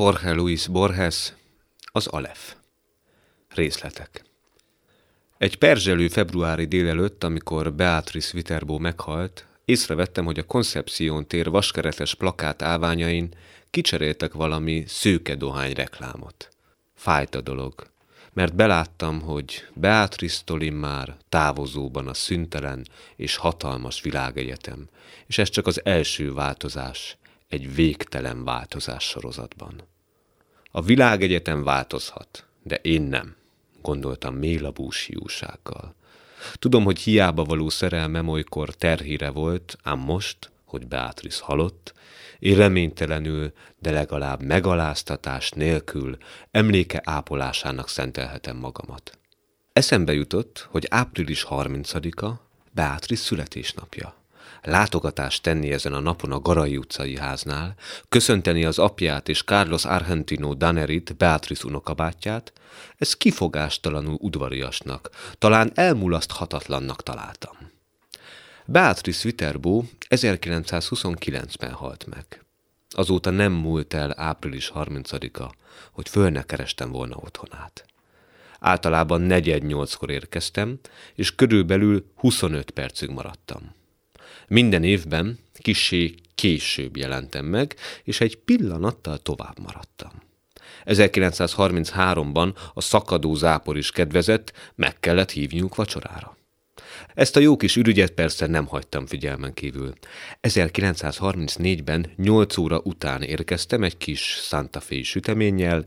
Jorge Luis Borges, az Alef. Részletek. Egy perzselő februári délelőtt, amikor Beatrice Viterbo meghalt, észrevettem, hogy a Concepción tér vaskeretes plakát állványain kicseréltek valami szőke dohány reklámot. Fájt a dolog, mert beláttam, hogy Beatrice Tolin már távozóban a szüntelen és hatalmas világegyetem, és ez csak az első változás egy végtelen változás sorozatban. A világegyetem változhat, de én nem, gondoltam mélabús hiúsággal. Tudom, hogy hiába való szerelmem olykor terhire volt, ám most, hogy Beatrice halott, én reménytelenül, de legalább megaláztatás nélkül emléke ápolásának szentelhetem magamat. Eszembe jutott, hogy április 30-a Beatrice születésnapja látogatást tenni ezen a napon a Garai utcai háznál, köszönteni az apját és Carlos Argentino Danerit, Beatrice unokabátyját, ez kifogástalanul udvariasnak, talán elmulaszthatatlannak találtam. Beatrice Viterbo 1929-ben halt meg. Azóta nem múlt el április 30-a, hogy föl ne kerestem volna otthonát. Általában negyed nyolckor érkeztem, és körülbelül 25 percig maradtam. Minden évben kissé később jelentem meg, és egy pillanattal tovább maradtam. 1933-ban a szakadó zápor is kedvezett, meg kellett hívniuk vacsorára. Ezt a jó kis ürügyet persze nem hagytam figyelmen kívül. 1934-ben 8 óra után érkeztem egy kis Santa Fe süteménnyel,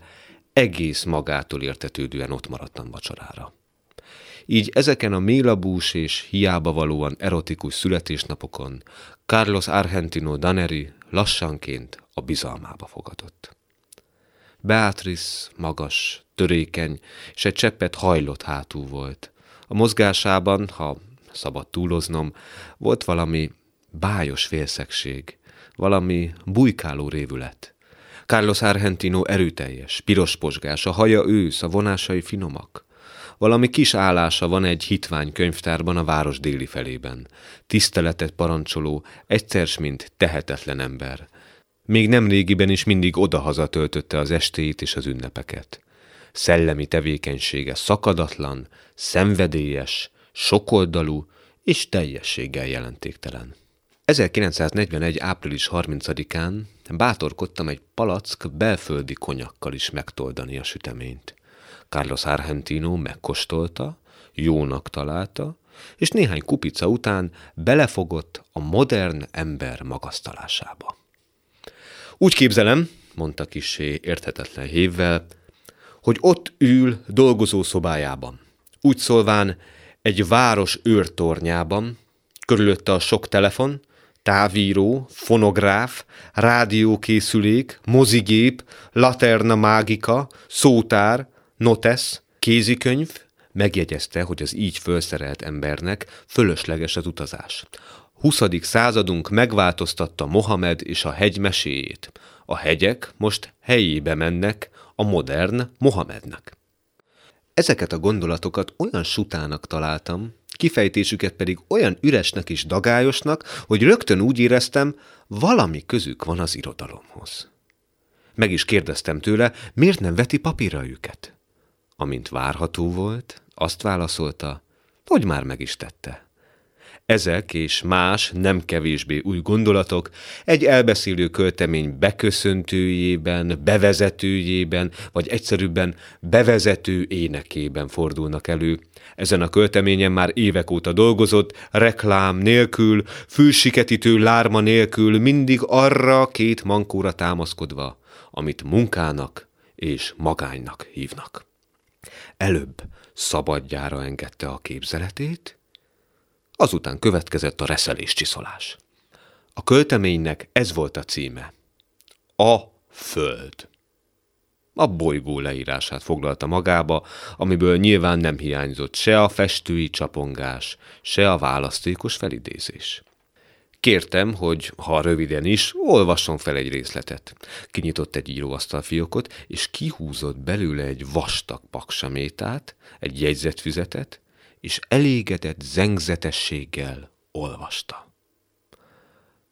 egész magától értetődően ott maradtam vacsorára. Így ezeken a mélabús és hiába valóan erotikus születésnapokon Carlos Argentino Daneri lassanként a bizalmába fogadott. Beatrice magas, törékeny, és egy cseppet hajlott hátú volt. A mozgásában, ha szabad túloznom, volt valami bájos félszegség, valami bujkáló révület. Carlos Argentino erőteljes, piros posgás, a haja ősz, a vonásai finomak. Valami kis állása van egy hitvány könyvtárban a város déli felében. Tiszteletet parancsoló, egyszer mint tehetetlen ember. Még nem régiben is mindig odahaza töltötte az estéit és az ünnepeket. Szellemi tevékenysége szakadatlan, szenvedélyes, sokoldalú és teljességgel jelentéktelen. 1941. április 30-án bátorkodtam egy palack belföldi konyakkal is megtoldani a süteményt. Carlos Argentino megkóstolta, jónak találta, és néhány kupica után belefogott a modern ember magasztalásába. Úgy képzelem, mondta kisé érthetetlen hévvel, hogy ott ül dolgozó szobájában. Úgy szólván egy város őrtornyában, körülötte a sok telefon, távíró, fonográf, rádiókészülék, mozigép, laterna mágika, szótár, Notesz, kézikönyv, megjegyezte, hogy az így fölszerelt embernek fölösleges az utazás. 20. századunk megváltoztatta Mohamed és a hegy meséjét. A hegyek most helyébe mennek a modern Mohamednek. Ezeket a gondolatokat olyan sutának találtam, kifejtésüket pedig olyan üresnek és dagályosnak, hogy rögtön úgy éreztem, valami közük van az irodalomhoz. Meg is kérdeztem tőle, miért nem veti papírra őket amint várható volt, azt válaszolta, hogy már meg is tette. Ezek és más, nem kevésbé új gondolatok egy elbeszélő költemény beköszöntőjében, bevezetőjében, vagy egyszerűbben bevezető énekében fordulnak elő. Ezen a költeményen már évek óta dolgozott, reklám nélkül, fülsiketítő lárma nélkül, mindig arra két mankóra támaszkodva, amit munkának és magánynak hívnak. Előbb szabadjára engedte a képzeletét, azután következett a reszelés csiszolás. A költeménynek ez volt a címe. A Föld. A bolygó leírását foglalta magába, amiből nyilván nem hiányzott se a festői csapongás, se a választékos felidézés. Kértem, hogy, ha röviden is, olvasson fel egy részletet. Kinyitott egy íróasztalfiókot, és kihúzott belőle egy vastag paksamétát, egy jegyzetfüzetet, és elégedett zengzetességgel olvasta.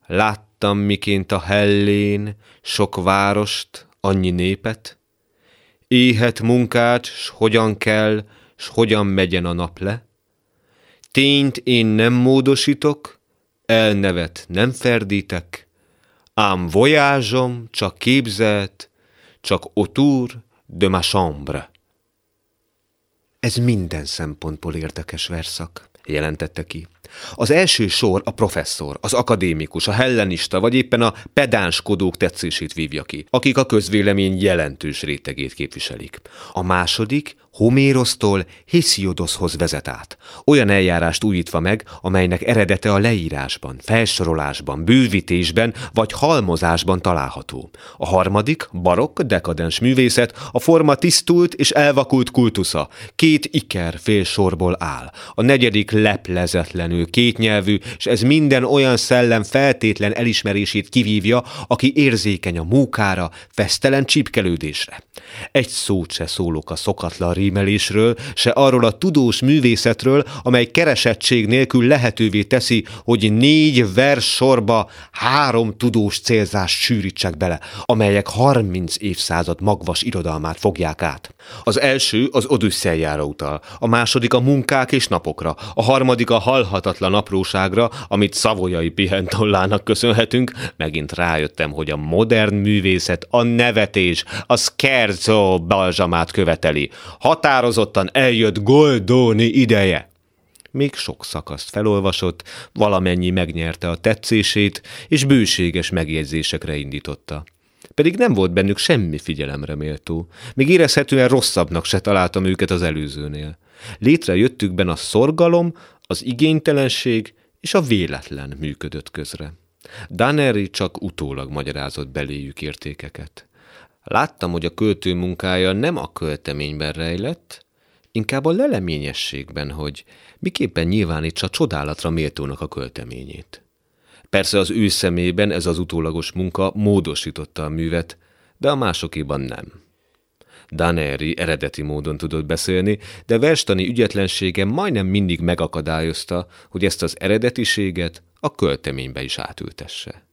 Láttam, miként a hellén sok várost annyi népet, éhet munkát, s hogyan kell, s hogyan megyen a nap le. Tényt én nem módosítok, elnevet nem ferdítek, ám voyázsom csak képzelt, csak autour de ma chambre. Ez minden szempontból érdekes verszak, jelentette ki. Az első sor a professzor, az akadémikus, a hellenista, vagy éppen a pedánskodók tetszését vívja ki, akik a közvélemény jelentős rétegét képviselik. A második Homérosztól Hésiodoshoz vezet át, olyan eljárást újítva meg, amelynek eredete a leírásban, felsorolásban, bővítésben vagy halmozásban található. A harmadik, barokk, dekadens művészet, a forma tisztult és elvakult kultusza, két iker fél sorból áll. A negyedik leplezetlenül, kétnyelvű, és ez minden olyan szellem feltétlen elismerését kivívja, aki érzékeny a mókára, fesztelen csípkelődésre. Egy szót se szólok a szokatlan rímelésről, se arról a tudós művészetről, amely keresettség nélkül lehetővé teszi, hogy négy vers sorba három tudós célzást sűrítsek bele, amelyek harminc évszázad magvas irodalmát fogják át. Az első az Odüsszeljára utal, a második a munkák és napokra, a harmadik a halhatatlan apróságra, amit szavolyai pihentollának köszönhetünk, megint rájöttem, hogy a modern művészet a nevetés, a scherzo balzsamát követeli. Határozottan eljött Goldoni ideje. Még sok szakaszt felolvasott, valamennyi megnyerte a tetszését, és bőséges megjegyzésekre indította. Pedig nem volt bennük semmi figyelemre méltó. Még érezhetően rosszabbnak se találtam őket az előzőnél. Létrejöttükben a szorgalom, az igénytelenség és a véletlen működött közre. Daneri csak utólag magyarázott beléjük értékeket. Láttam, hogy a költő munkája nem a költeményben rejlett, inkább a leleményességben, hogy miképpen nyilvánítsa csodálatra méltónak a költeményét. Persze az ő szemében ez az utólagos munka módosította a művet, de a másokéban nem. Daneri eredeti módon tudott beszélni, de verstani ügyetlensége majdnem mindig megakadályozta, hogy ezt az eredetiséget a költeménybe is átültesse.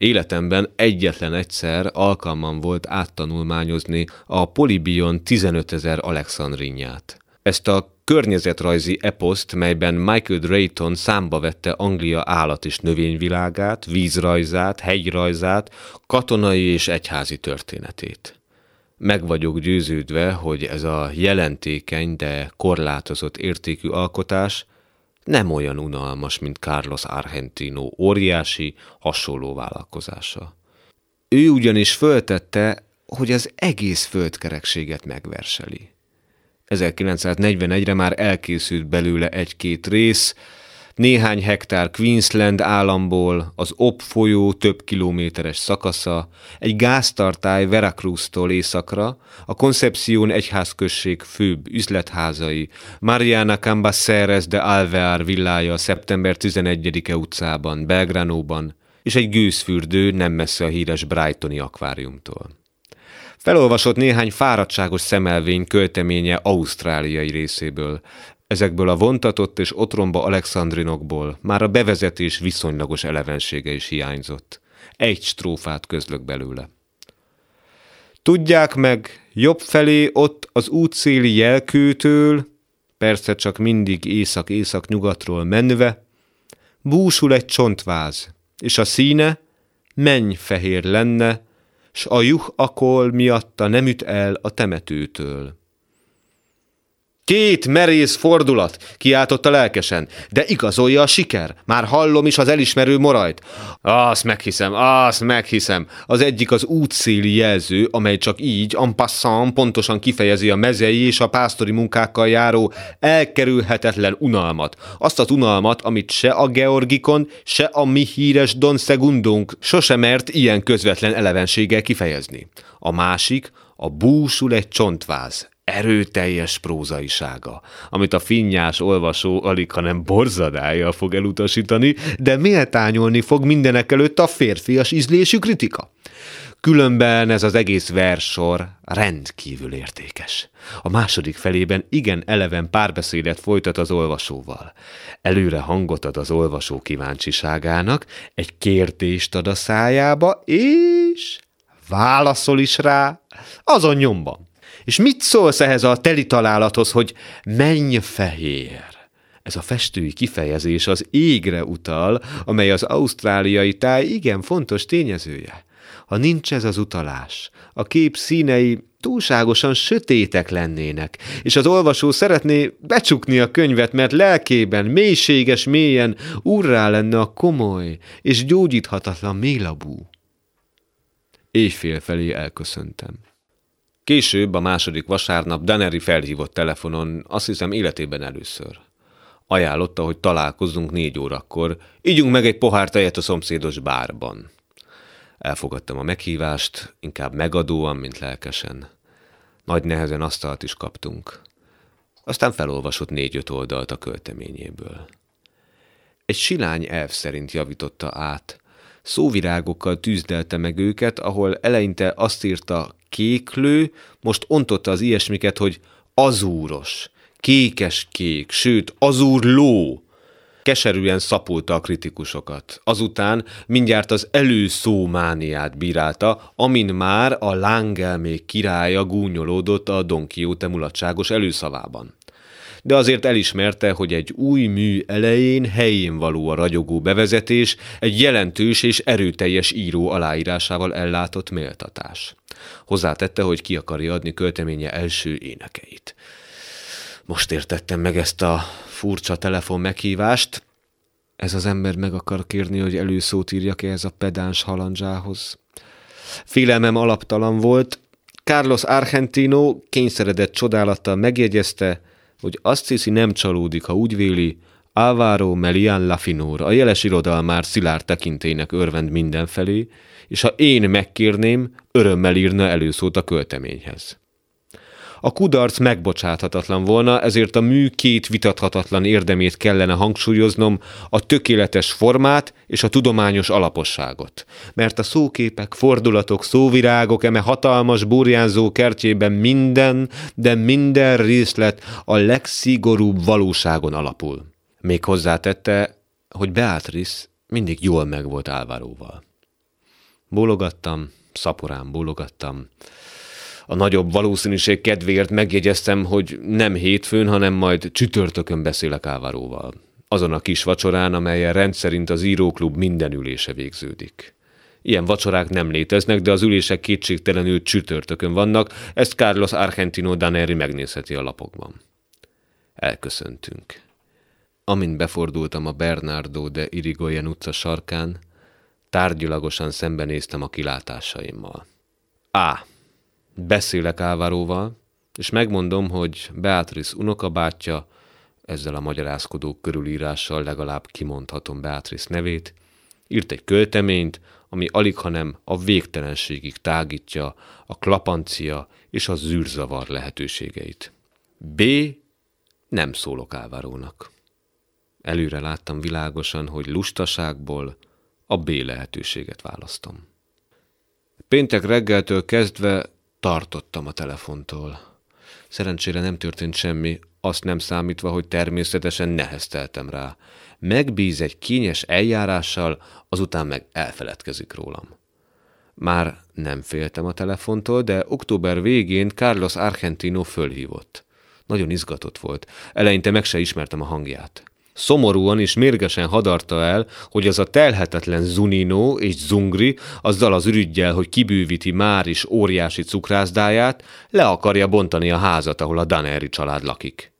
Életemben egyetlen egyszer alkalmam volt áttanulmányozni a Polybion 15 ezer Alexandrinját. Ezt a környezetrajzi eposzt, melyben Michael Drayton számba vette Anglia állat- és növényvilágát, vízrajzát, hegyrajzát, katonai és egyházi történetét. Meg vagyok győződve, hogy ez a jelentékeny, de korlátozott értékű alkotás nem olyan unalmas, mint Carlos Argentino óriási, hasonló vállalkozása. Ő ugyanis föltette, hogy az egész földkerekséget megverseli. 1941-re már elkészült belőle egy-két rész, néhány hektár Queensland államból, az Op folyó több kilométeres szakasza, egy gáztartály Veracruz-tól északra, a Concepción egyházközség főbb üzletházai, Mariana Cambaceres de Alvear villája szeptember 11-e utcában, Belgranóban, és egy gőzfürdő nem messze a híres Brightoni akváriumtól. Felolvasott néhány fáradtságos szemelvény költeménye ausztráliai részéből, Ezekből a vontatott és otromba alexandrinokból már a bevezetés viszonylagos elevensége is hiányzott. Egy strófát közlök belőle. Tudják meg, jobb felé ott az útszéli jelkőtől, persze csak mindig észak-észak-nyugatról menve, búsul egy csontváz, és a színe menny fehér lenne, s a juh akol miatta nem üt el a temetőtől. Két merész fordulat, kiáltotta lelkesen, de igazolja a siker. Már hallom is az elismerő morajt. Azt meghiszem, azt meghiszem. Az egyik az útszéli jelző, amely csak így, en passant, pontosan kifejezi a mezei és a pásztori munkákkal járó elkerülhetetlen unalmat. Azt az unalmat, amit se a Georgikon, se a mi híres Don Segundónk sosem mert ilyen közvetlen elevenséggel kifejezni. A másik, a búsul egy csontváz, erőteljes prózaisága, amit a finnyás olvasó alig, hanem borzadája fog elutasítani, de méltányolni fog mindenek előtt a férfias ízlésű kritika. Különben ez az egész versor rendkívül értékes. A második felében igen eleven párbeszédet folytat az olvasóval. Előre hangot ad az olvasó kíváncsiságának, egy kérdést ad a szájába, és válaszol is rá, azon nyomban. És mit szólsz ehhez a teli találathoz, hogy menj fehér? Ez a festői kifejezés az égre utal, amely az ausztráliai táj igen fontos tényezője. Ha nincs ez az utalás, a kép színei túlságosan sötétek lennének, és az olvasó szeretné becsukni a könyvet, mert lelkében, mélységes mélyen urrá lenne a komoly és gyógyíthatatlan mélabú. Éjfél felé elköszöntem. Később, a második vasárnap Daneri felhívott telefonon, azt hiszem életében először. Ajánlotta, hogy találkozzunk négy órakor, ígyunk meg egy pohár tejet a szomszédos bárban. Elfogadtam a meghívást, inkább megadóan, mint lelkesen. Nagy nehezen asztalt is kaptunk. Aztán felolvasott négy-öt oldalt a költeményéből. Egy silány elv szerint javította át. Szóvirágokkal tűzdelte meg őket, ahol eleinte azt írta kéklő, most ontotta az ilyesmiket, hogy azúros, kékes-kék, sőt, azúr ló. Keserűen szapulta a kritikusokat. Azután mindjárt az előszómániát bírálta, amin már a lángelmék királya gúnyolódott a Don Quixote mulatságos előszavában de azért elismerte, hogy egy új mű elején helyén való a ragyogó bevezetés, egy jelentős és erőteljes író aláírásával ellátott méltatás. Hozzátette, hogy ki akarja adni költeménye első énekeit. Most értettem meg ezt a furcsa telefon meghívást. Ez az ember meg akar kérni, hogy előszót írjak ez a pedáns halandzsához. Félelmem alaptalan volt. Carlos Argentino kényszeredett csodálattal megjegyezte, hogy azt hiszi nem csalódik, ha úgy véli, Álvaro Melian Lafinor, a jeles irodalmár szilárd tekintének örvend mindenfelé, és ha én megkérném, örömmel írna előszót a költeményhez. A kudarc megbocsáthatatlan volna, ezért a mű két vitathatatlan érdemét kellene hangsúlyoznom, a tökéletes formát és a tudományos alaposságot. Mert a szóképek, fordulatok, szóvirágok eme hatalmas burjánzó kertjében minden, de minden részlet a legszigorúbb valóságon alapul. Még hozzátette, hogy Beatrice mindig jól meg volt Álvaróval. Bólogattam, szaporán bólogattam, a nagyobb valószínűség kedvéért megjegyeztem, hogy nem hétfőn, hanem majd csütörtökön beszélek Áváróval. Azon a kis vacsorán, amelyen rendszerint az íróklub minden ülése végződik. Ilyen vacsorák nem léteznek, de az ülések kétségtelenül csütörtökön vannak, ezt Carlos Argentino Daneri megnézheti a lapokban. Elköszöntünk. Amint befordultam a Bernardo de Irigoyen utca sarkán, tárgyilagosan szembenéztem a kilátásaimmal. A. Beszélek Álvaróval, és megmondom, hogy Beatrice unokabátyja, ezzel a magyarázkodó körülírással legalább kimondhatom Beatrice nevét, írt egy költeményt, ami alig, hanem a végtelenségig tágítja a klapancia és a zűrzavar lehetőségeit. B. Nem szólok Álvarónak. Előre láttam világosan, hogy lustaságból a B lehetőséget választom. Péntek reggeltől kezdve Tartottam a telefontól. Szerencsére nem történt semmi, azt nem számítva, hogy természetesen nehezteltem rá. Megbíz egy kényes eljárással, azután meg elfeledkezik rólam. Már nem féltem a telefontól, de október végén Carlos Argentino fölhívott. Nagyon izgatott volt. Eleinte meg se ismertem a hangját. Szomorúan és mérgesen hadarta el, hogy az a telhetetlen Zunino és Zungri azzal az ürügyjel, hogy kibővíti már is óriási cukrászdáját, le akarja bontani a házat, ahol a Daneri család lakik.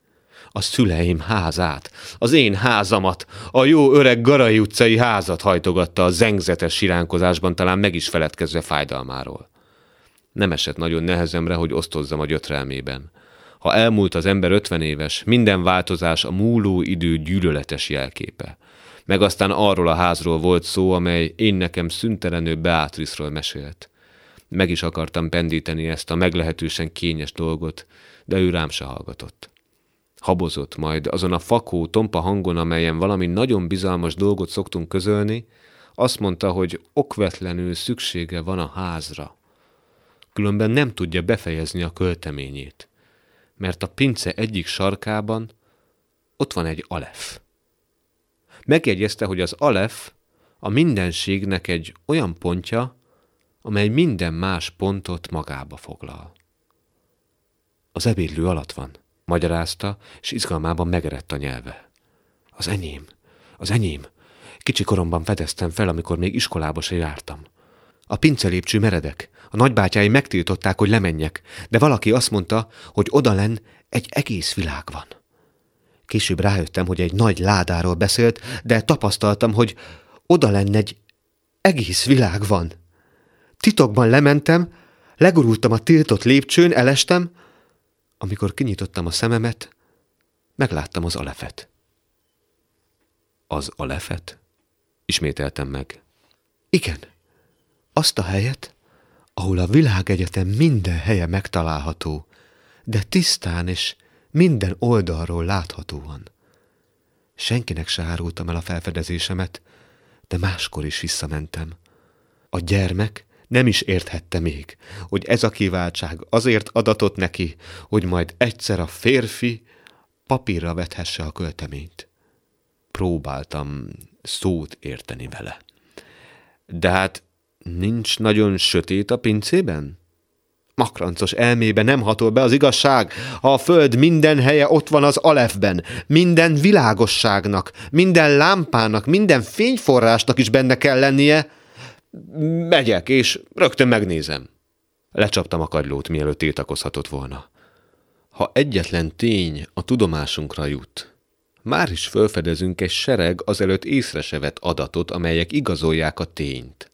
A szüleim házát, az én házamat, a jó öreg Garai utcai házat hajtogatta a zengzetes siránkozásban, talán meg is feledkezve fájdalmáról. Nem esett nagyon nehezemre, hogy osztozzam a gyötrelmében. Ha elmúlt az ember ötven éves, minden változás a múló idő gyűlöletes jelképe. Meg aztán arról a házról volt szó, amely én nekem szüntelenő Beatrice-ról mesélt. Meg is akartam pendíteni ezt a meglehetősen kényes dolgot, de ő rám se hallgatott. Habozott majd azon a fakó, tompa hangon, amelyen valami nagyon bizalmas dolgot szoktunk közölni, azt mondta, hogy okvetlenül szüksége van a házra. Különben nem tudja befejezni a költeményét mert a pince egyik sarkában ott van egy alef. Megjegyezte, hogy az alef a mindenségnek egy olyan pontja, amely minden más pontot magába foglal. Az ebédlő alatt van, magyarázta, és izgalmában megerett a nyelve. Az enyém, az enyém. Kicsi koromban fedeztem fel, amikor még iskolába se jártam. A pincelépcső meredek. A nagybátyái megtiltották, hogy lemenjek, de valaki azt mondta, hogy odalen egy egész világ van. Később rájöttem, hogy egy nagy ládáról beszélt, de tapasztaltam, hogy oda lenne egy egész világ van. Titokban lementem, legurultam a tiltott lépcsőn, elestem, amikor kinyitottam a szememet, megláttam az alefet. Az alefet? Ismételtem meg. Igen, azt a helyet, ahol a világegyetem minden helye megtalálható, de tisztán és minden oldalról láthatóan. Senkinek se árultam el a felfedezésemet, de máskor is visszamentem. A gyermek nem is érthette még, hogy ez a kiváltság azért adatott neki, hogy majd egyszer a férfi papírra vethesse a költeményt. Próbáltam szót érteni vele. De hát nincs nagyon sötét a pincében? Makrancos elmébe nem hatol be az igazság. A föld minden helye ott van az alefben. Minden világosságnak, minden lámpának, minden fényforrásnak is benne kell lennie. Megyek, és rögtön megnézem. Lecsaptam a kagylót, mielőtt tiltakozhatott volna. Ha egyetlen tény a tudomásunkra jut, már is felfedezünk egy sereg azelőtt észre se vett adatot, amelyek igazolják a tényt.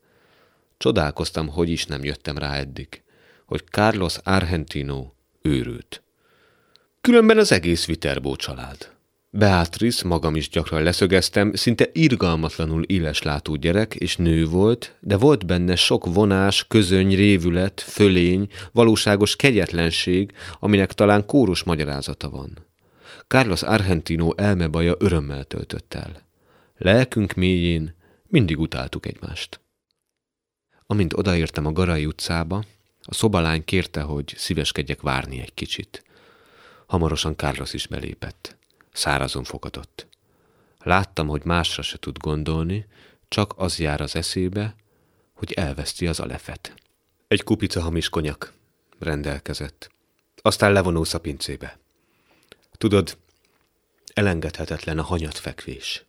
Csodálkoztam, hogy is nem jöttem rá eddig hogy Carlos Argentino őrült. Különben az egész Viterbó család. Beatrice, magam is gyakran leszögeztem, szinte irgalmatlanul látú gyerek és nő volt, de volt benne sok vonás, közöny, révület, fölény, valóságos kegyetlenség, aminek talán kórus magyarázata van. Carlos Argentino elmebaja örömmel töltött el. Lelkünk mélyén mindig utáltuk egymást. Amint odaértem a Garai utcába, a szobalány kérte, hogy szíveskedjek várni egy kicsit. Hamarosan Carlos is belépett. Szárazon fogadott. Láttam, hogy másra se tud gondolni, csak az jár az eszébe, hogy elveszti az alefet. Egy kupica hamis konyak, rendelkezett. Aztán levonulsz a pincébe. Tudod, elengedhetetlen a hanyatfekvés.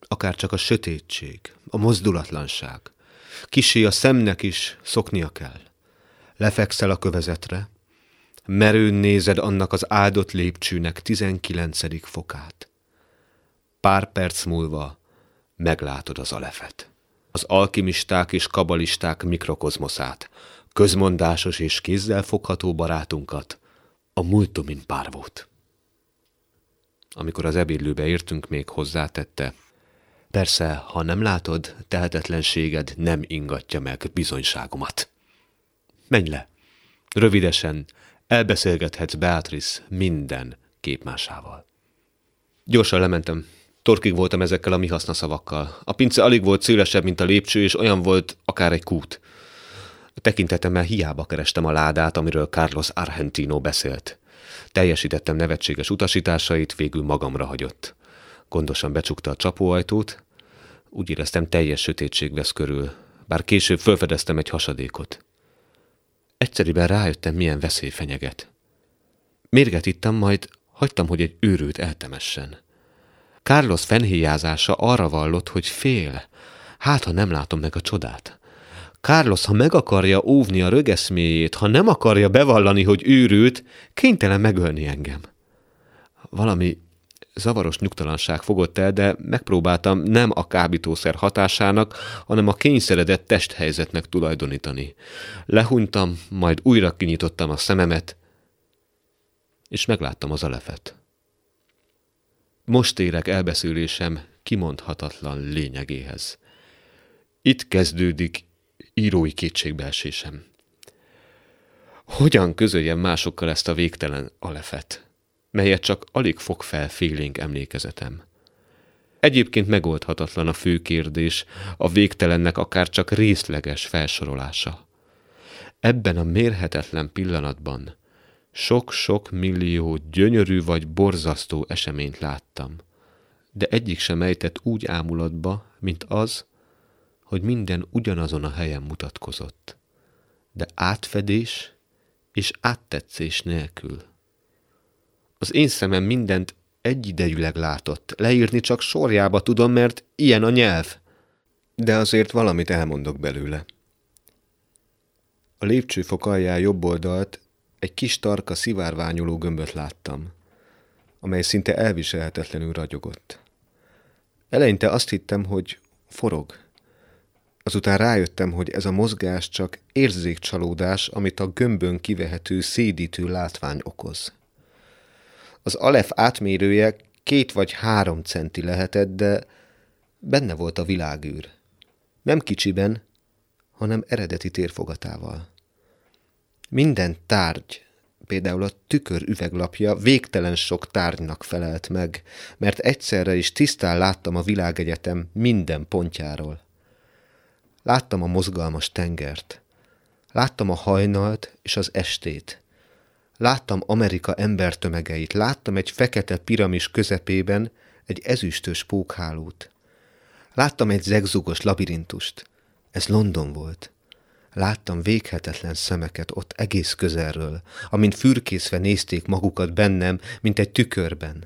Akár csak a sötétség, a mozdulatlanság. Kisé a szemnek is szoknia kell lefekszel a kövezetre, merőn nézed annak az áldott lépcsőnek tizenkilencedik fokát. Pár perc múlva meglátod az alefet. Az alkimisták és kabalisták mikrokozmoszát, közmondásos és kézzel fogható barátunkat, a multumin párvót. Amikor az ebédlőbe értünk, még hozzátette, persze, ha nem látod, tehetetlenséged nem ingatja meg bizonyságomat. Menj le! Rövidesen elbeszélgethetsz Beatrice minden képmásával. Gyorsan lementem. Torkig voltam ezekkel a mi szavakkal. A pince alig volt szélesebb, mint a lépcső, és olyan volt akár egy kút. A tekintetemmel hiába kerestem a ládát, amiről Carlos Argentino beszélt. Teljesítettem nevetséges utasításait, végül magamra hagyott. Gondosan becsukta a csapóajtót, úgy éreztem teljes sötétség vesz körül, bár később felfedeztem egy hasadékot. Egyszeriben rájöttem, milyen veszély fenyeget. Mérget ittam, majd hagytam, hogy egy őrült eltemessen. Carlos fenhéjázása arra vallott, hogy fél. Hát, ha nem látom meg a csodát. Carlos, ha meg akarja óvni a rögeszméjét, ha nem akarja bevallani, hogy őrült, kénytelen megölni engem. Valami zavaros nyugtalanság fogott el, de megpróbáltam nem a kábítószer hatásának, hanem a kényszeredett testhelyzetnek tulajdonítani. Lehunytam, majd újra kinyitottam a szememet, és megláttam az alefet. Most érek elbeszélésem kimondhatatlan lényegéhez. Itt kezdődik írói kétségbeesésem. Hogyan közöljem másokkal ezt a végtelen alefet? Melyet csak alig fog fel félénk emlékezetem. Egyébként megoldhatatlan a fő kérdés, a végtelennek akár csak részleges felsorolása. Ebben a mérhetetlen pillanatban sok-sok millió gyönyörű vagy borzasztó eseményt láttam, de egyik sem ejtett úgy ámulatba, mint az, hogy minden ugyanazon a helyen mutatkozott. de átfedés és áttetszés nélkül. Az én szemem mindent egyidejűleg látott. Leírni csak sorjába tudom, mert ilyen a nyelv. De azért valamit elmondok belőle. A lépcsőfok alján jobb oldalt egy kis tarka szivárványuló gömböt láttam, amely szinte elviselhetetlenül ragyogott. Eleinte azt hittem, hogy forog. Azután rájöttem, hogy ez a mozgás csak érzékcsalódás, amit a gömbön kivehető szédítő látvány okoz. Az alef átmérője két vagy három centi lehetett, de benne volt a világűr. Nem kicsiben, hanem eredeti térfogatával. Minden tárgy, például a tükör üveglapja végtelen sok tárgynak felelt meg, mert egyszerre is tisztán láttam a világegyetem minden pontjáról. Láttam a mozgalmas tengert, láttam a hajnalt és az estét, láttam Amerika embertömegeit, láttam egy fekete piramis közepében egy ezüstös pókhálót. Láttam egy zegzugos labirintust. Ez London volt. Láttam véghetetlen szemeket ott egész közelről, amint fürkészve nézték magukat bennem, mint egy tükörben.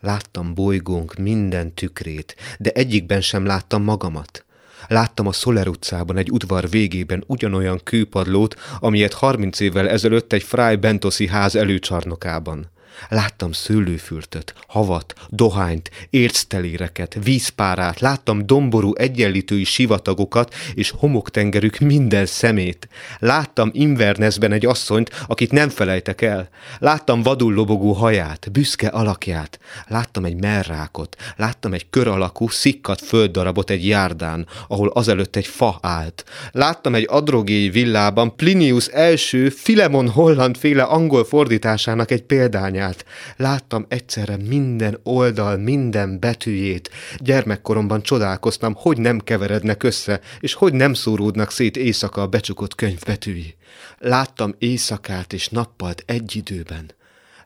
Láttam bolygónk minden tükrét, de egyikben sem láttam magamat. Láttam a Szoler utcában egy udvar végében ugyanolyan kőpadlót, amilyet harminc évvel ezelőtt egy Fry Bentoszi ház előcsarnokában. Láttam szőlőfürtöt, havat, dohányt, ércteléreket, vízpárát, láttam domború egyenlítői sivatagokat és homoktengerük minden szemét. Láttam Invernessben egy asszonyt, akit nem felejtek el. Láttam vadul lobogó haját, büszke alakját. Láttam egy merrákot, láttam egy kör alakú, szikkat földdarabot egy járdán, ahol azelőtt egy fa állt. Láttam egy adrogéi villában Plinius első Filemon Holland féle angol fordításának egy példányát át. Láttam egyszerre minden oldal, minden betűjét. Gyermekkoromban csodálkoztam, hogy nem keverednek össze, és hogy nem szóródnak szét éjszaka a becsukott könyv betűi. Láttam éjszakát és nappalt egy időben.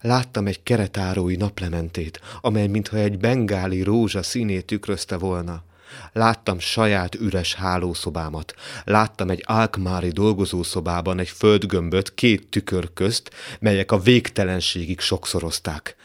Láttam egy keretárói naplementét, amely mintha egy bengáli rózsa színét tükrözte volna. Láttam saját üres hálószobámat. Láttam egy alkmári dolgozószobában egy földgömböt két tükör közt, melyek a végtelenségig sokszorozták.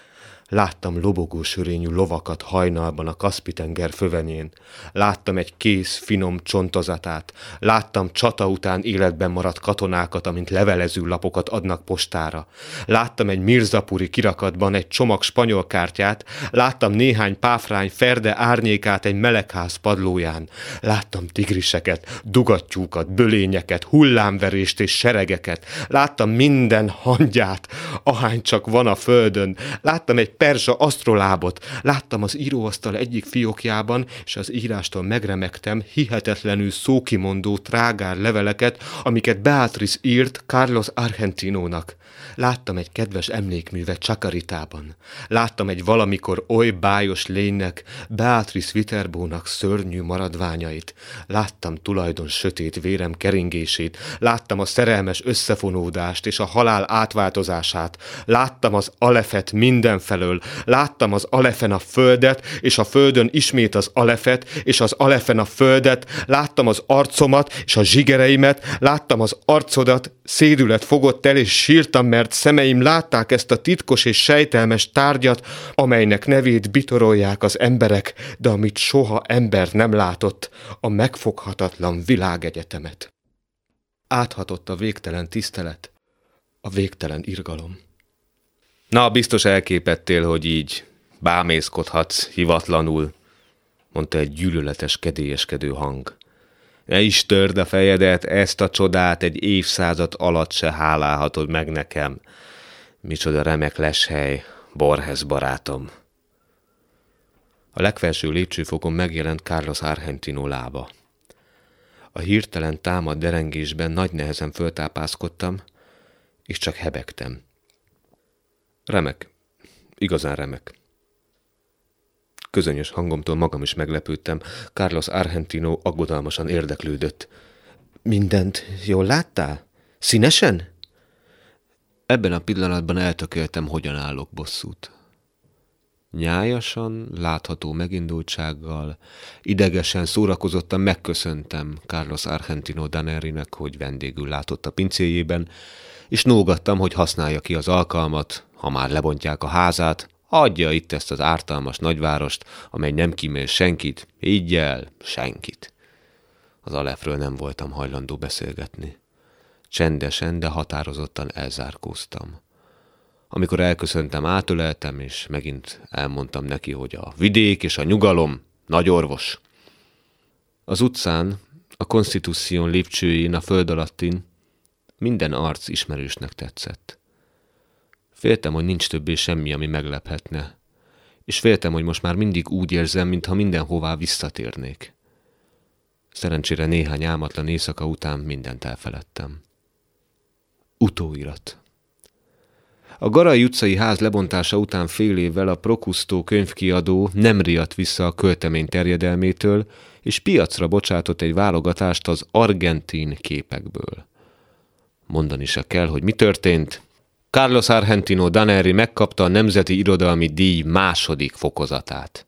Láttam lobogó sörényű lovakat hajnalban a Kaszpi-tenger fövenyén. Láttam egy kész, finom csontozatát. Láttam csata után életben maradt katonákat, amint levelező lapokat adnak postára. Láttam egy Mirzapuri kirakatban egy csomag spanyol kártyát. Láttam néhány páfrány ferde árnyékát egy melegház padlóján. Láttam tigriseket, dugattyúkat, bölényeket, hullámverést és seregeket. Láttam minden hangyát, ahány csak van a földön. Láttam egy perzsa asztrolábot. Láttam az íróasztal egyik fiókjában, és az írástól megremegtem hihetetlenül szókimondó trágár leveleket, amiket Beatrice írt Carlos Argentinónak. Láttam egy kedves emlékművet Csakaritában. Láttam egy valamikor oly bájos lénynek, Beatrice Viterbónak szörnyű maradványait. Láttam tulajdon sötét vérem keringését. Láttam a szerelmes összefonódást és a halál átváltozását. Láttam az alefet mindenfelől. Láttam az alefen a földet, és a földön ismét az alefet, és az alefen a földet. Láttam az arcomat és a zsigereimet. Láttam az arcodat, szédület fogott el, és sírtam, mert szemeim látták ezt a titkos és sejtelmes tárgyat, amelynek nevét bitorolják az emberek, de amit soha ember nem látott, a megfoghatatlan világegyetemet. Áthatott a végtelen tisztelet, a végtelen irgalom. Na, biztos elképettél, hogy így bámészkodhatsz hivatlanul, mondta egy gyűlöletes, kedélyeskedő hang. Ne is törd a fejedet, ezt a csodát egy évszázad alatt se hálálhatod meg nekem. Micsoda remek leshely, Borhez barátom. A legfelső lépcsőfokon megjelent Carlos Argentino lába. A hirtelen támad derengésben nagy nehezen föltápászkodtam, és csak hebegtem. Remek, igazán remek. Közönyös hangomtól magam is meglepődtem. Carlos Argentino aggodalmasan érdeklődött. Mindent jól láttál? Színesen? Ebben a pillanatban eltökéltem, hogyan állok bosszút. Nyájasan, látható megindultsággal, idegesen, szórakozottan megköszöntem Carlos Argentino Danerinek, hogy vendégül látott a pincéjében, és nógattam, hogy használja ki az alkalmat, ha már lebontják a házát, adja itt ezt az ártalmas nagyvárost, amely nem kímél senkit, így el, senkit. Az Alefről nem voltam hajlandó beszélgetni. Csendesen, de határozottan elzárkóztam. Amikor elköszöntem, átöleltem, és megint elmondtam neki, hogy a vidék és a nyugalom nagy orvos. Az utcán, a konstitúción lépcsőjén, a föld alattin minden arc ismerősnek tetszett. Féltem, hogy nincs többé semmi, ami meglephetne, és féltem, hogy most már mindig úgy érzem, mintha mindenhová visszatérnék. Szerencsére néhány álmatlan éjszaka után mindent elfeledtem. Utóirat. A Garai utcai ház lebontása után fél évvel a Prokusztó könyvkiadó nem riadt vissza a költemény terjedelmétől, és piacra bocsátott egy válogatást az argentin képekből. Mondani se kell, hogy mi történt. Carlos Argentino Daneri megkapta a Nemzeti Irodalmi Díj második fokozatát.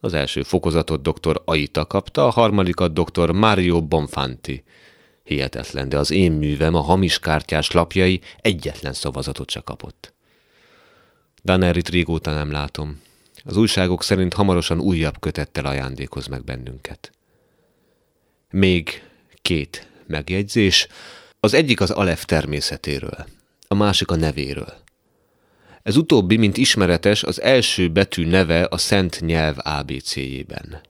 Az első fokozatot dr. Aita kapta, a harmadikat dr. Mario Bonfanti. Hihetetlen, de az én művem, a hamis kártyás lapjai egyetlen szavazatot se kapott. Danerit régóta nem látom. Az újságok szerint hamarosan újabb kötettel ajándékoz meg bennünket. Még két megjegyzés. Az egyik az Alef természetéről, a másik a nevéről. Ez utóbbi, mint ismeretes, az első betű neve a szent nyelv ABC-jében.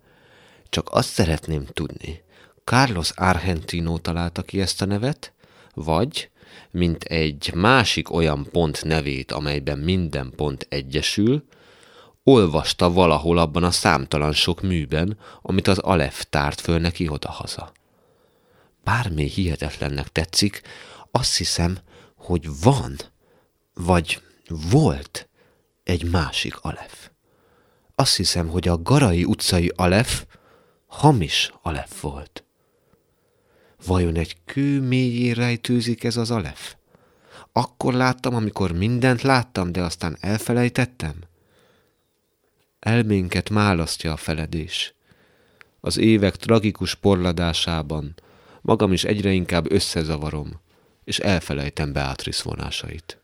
Csak azt szeretném tudni, Carlos Argentino találta ki ezt a nevet, vagy, mint egy másik olyan pont nevét, amelyben minden pont egyesül, olvasta valahol abban a számtalan sok műben, amit az Alef tárt föl neki odahaza. Bármi hihetetlennek tetszik, azt hiszem, hogy van, vagy volt egy másik Alef. Azt hiszem, hogy a Garai utcai Alef hamis Alef volt. Vajon egy kő mélyén rejtőzik ez az Alef? Akkor láttam, amikor mindent láttam, de aztán elfelejtettem? Elménket málasztja a feledés. Az évek tragikus porladásában magam is egyre inkább összezavarom, és elfelejtem Beatrice vonásait.